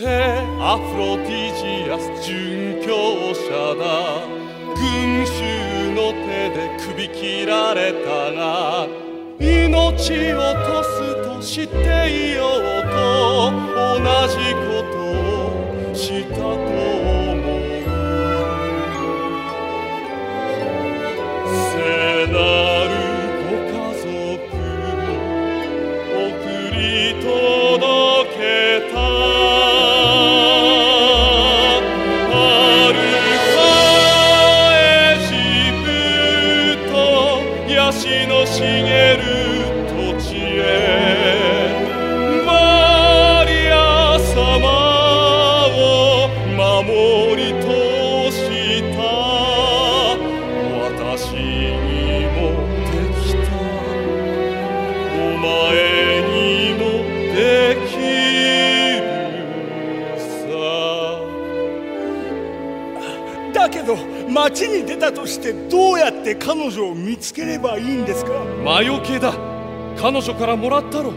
アフロディジアス殉教者だ。群衆の手で首切られたが命を落とすとしていようと同じことをしたと足の茂る土地へ。だけど街に出たとしてどうやって彼女を見つければいいんですか？魔除けだ。彼女からもらったろ。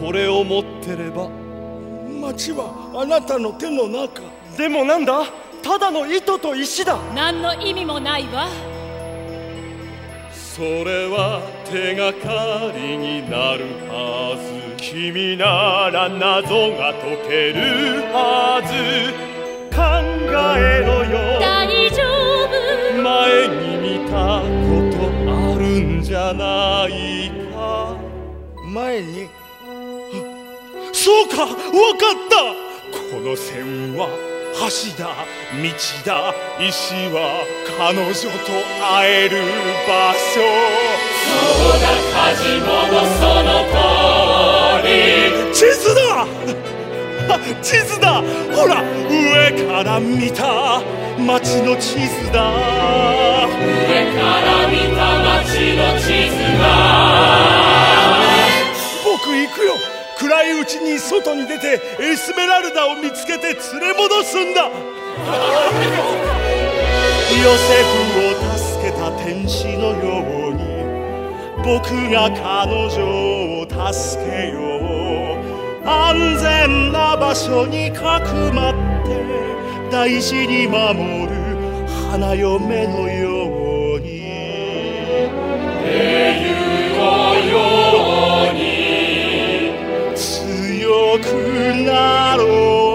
これを持ってれば。街はあなたの手の中。でもなんだ？ただの糸と石だ。何の意味もないわ。それは手がかりになるはず。君なら謎が解けるはずじゃないか。前に。あそうかわかった。この線は橋だ道だ石は彼女と会える場所。地図だ。あ地図だ。ほら上から見た。街の地図だ僕行くよ。暗いうちに外に出てエスメラルダを見つけて連れ戻すんだ。ヨセフを助けた天使のように僕が彼女を助けよう。安全な場所にかくまって大事に守る花嫁のようく